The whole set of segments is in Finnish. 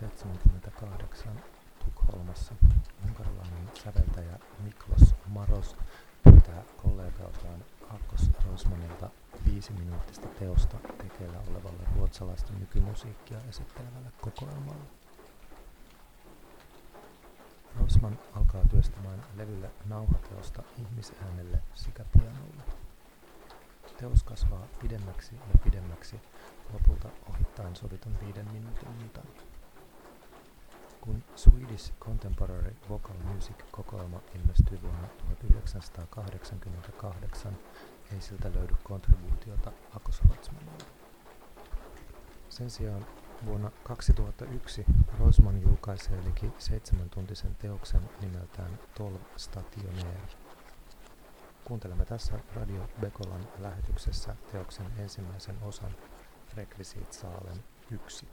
1978 Tukholmassa unkarilainen säveltäjä Miklos Maros pyytää kollegaltaan Akkos Rosmanilta viisi minuuttista teosta tekeillä olevalle ruotsalaista nykymusiikkia esittelevälle kokoelmalle. Rosman alkaa työstämään levylle nauhateosta ihmisäänelle sekä pianolle. Teos kasvaa pidemmäksi ja pidemmäksi, lopulta ohittaen sovitun viiden minuutin mitan. Kun Swedish Contemporary Vocal Music-kokoelma ilmestyi vuonna 1988, ei siltä löydy kontribuutiota Akos Sen sijaan vuonna 2001 Rosman julkaisee liki seitsemäntuntisen teoksen nimeltään Tolv Stationaire. Kuuntelemme tässä Radio Bekolan lähetyksessä teoksen ensimmäisen osan Rekvisiitsaalen 1.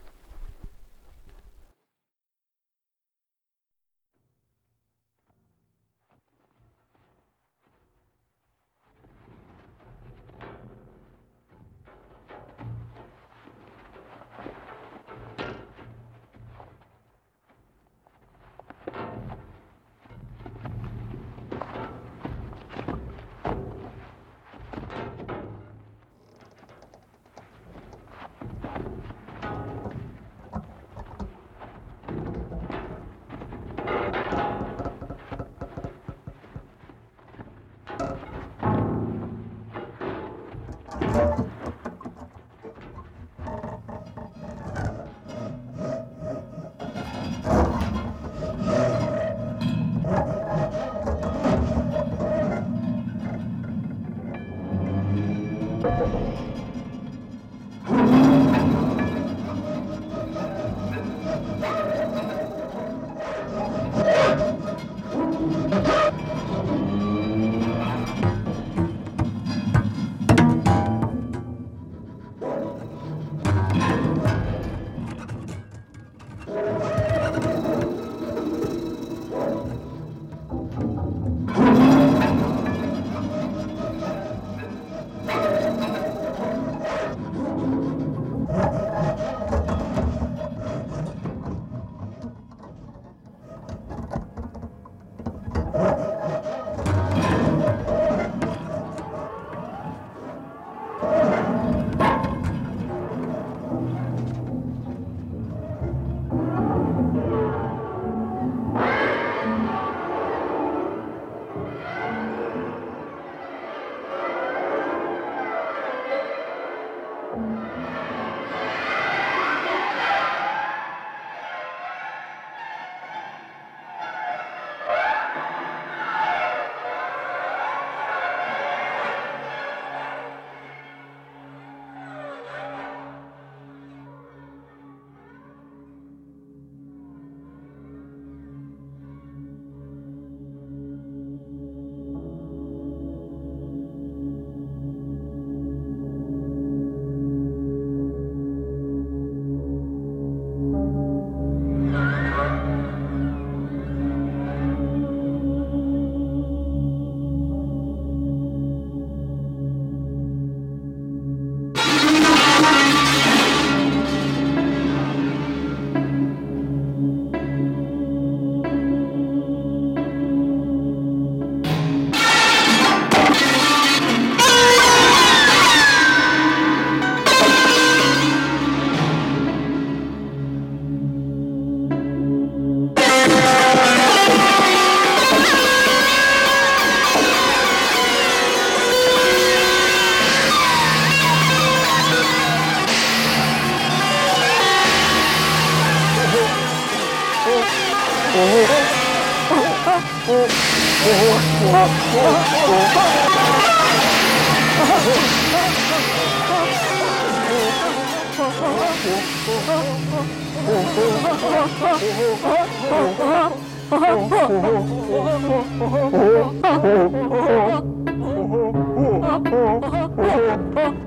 Oh,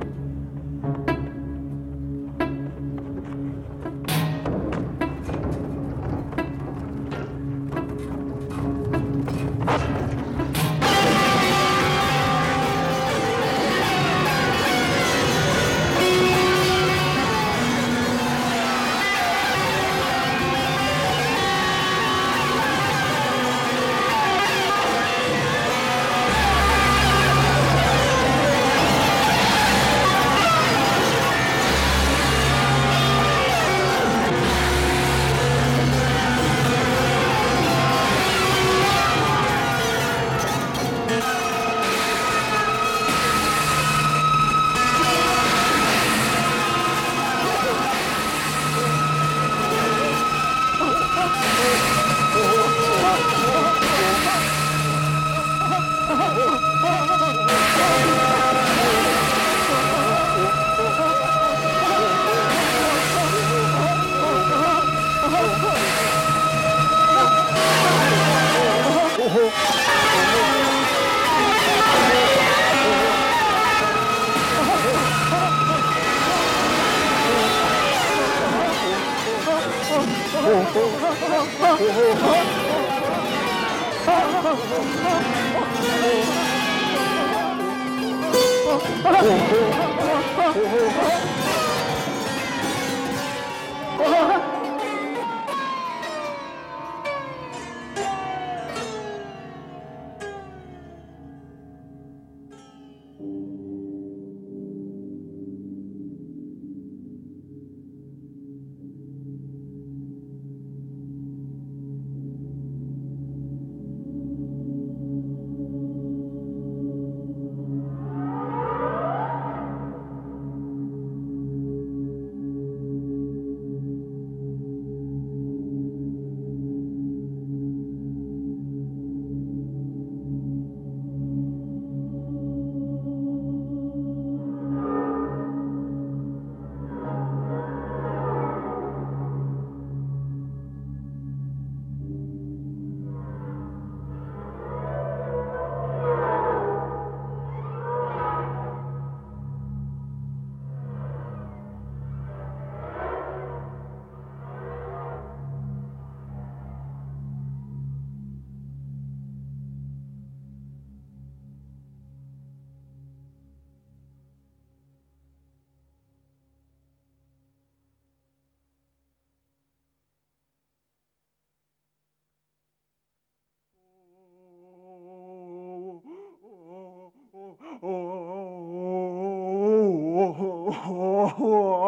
오, 오,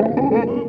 Oh,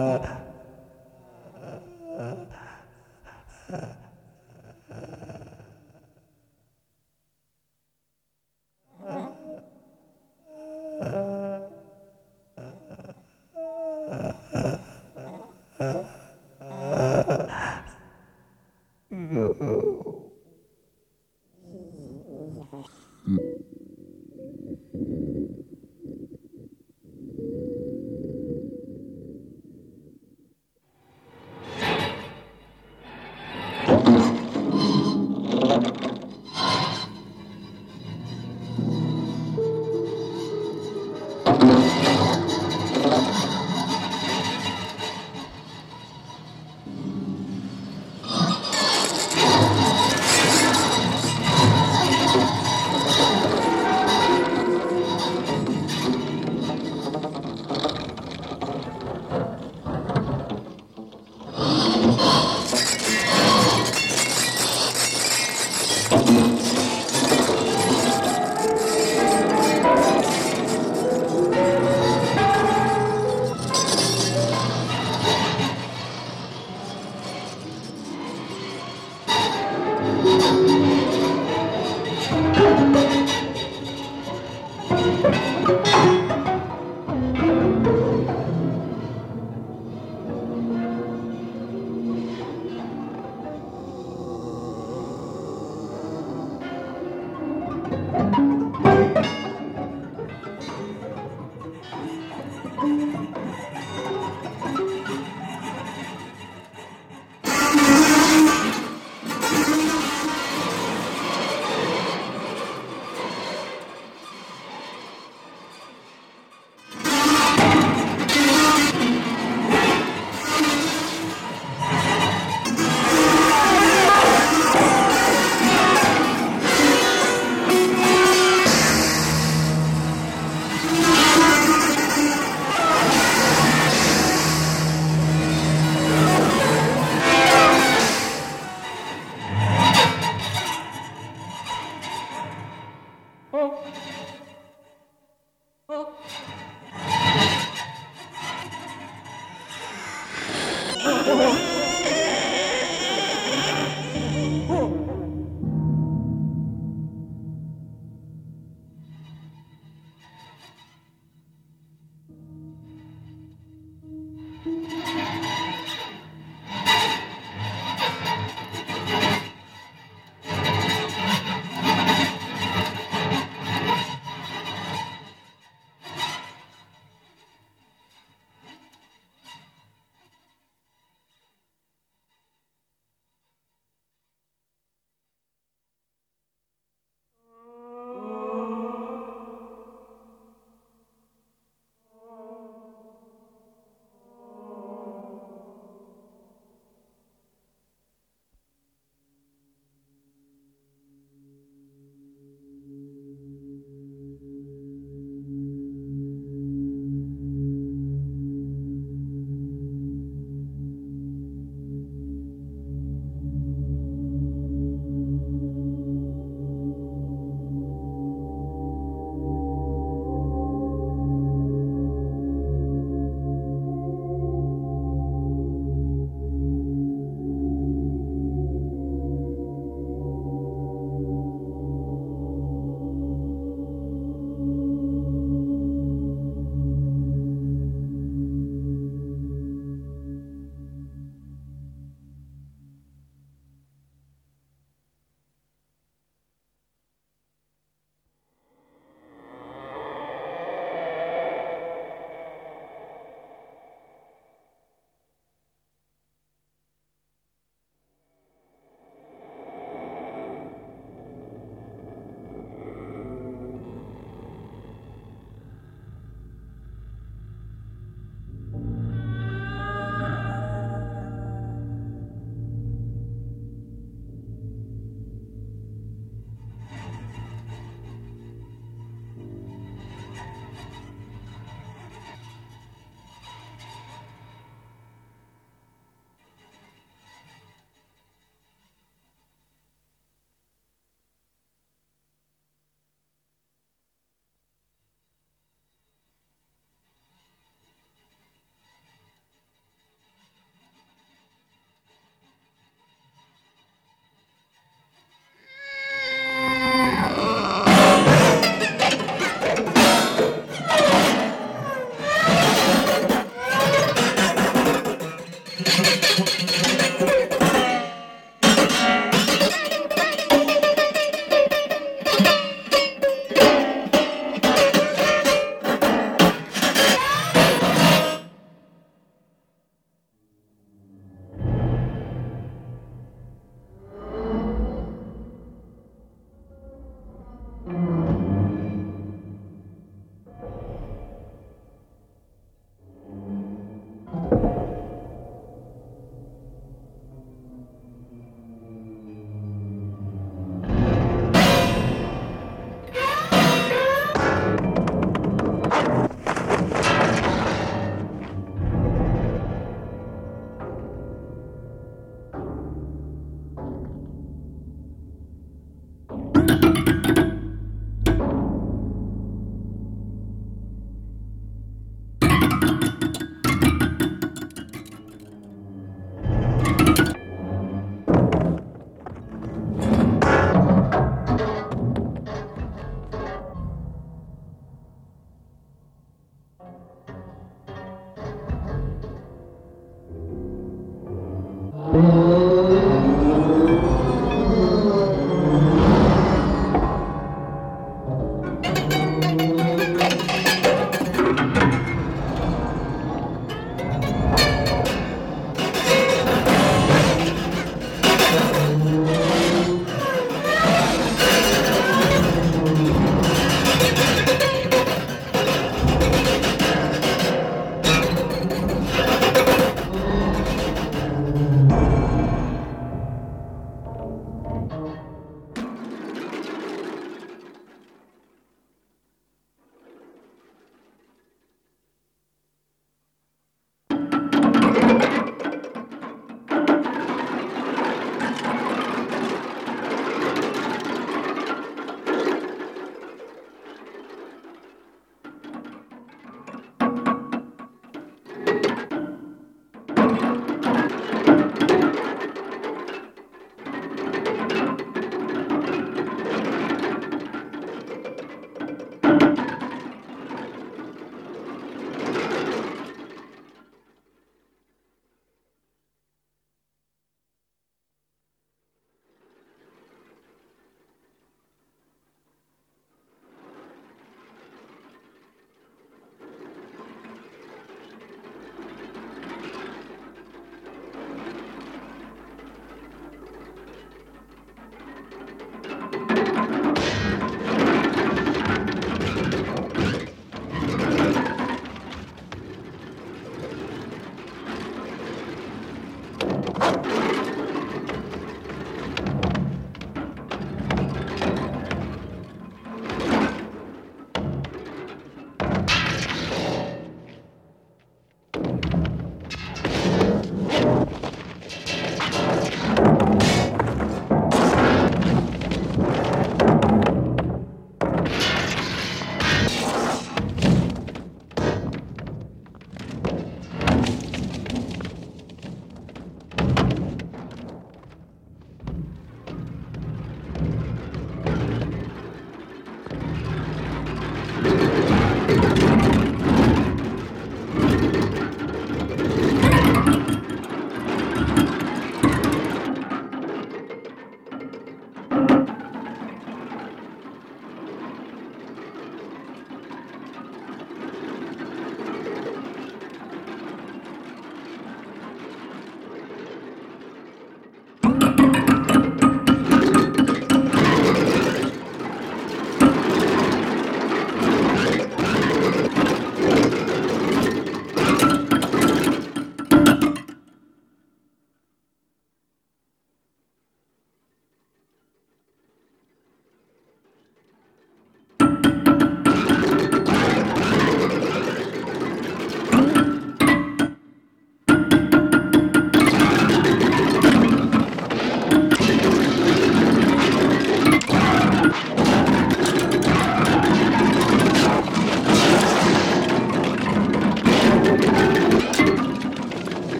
uh, Oh.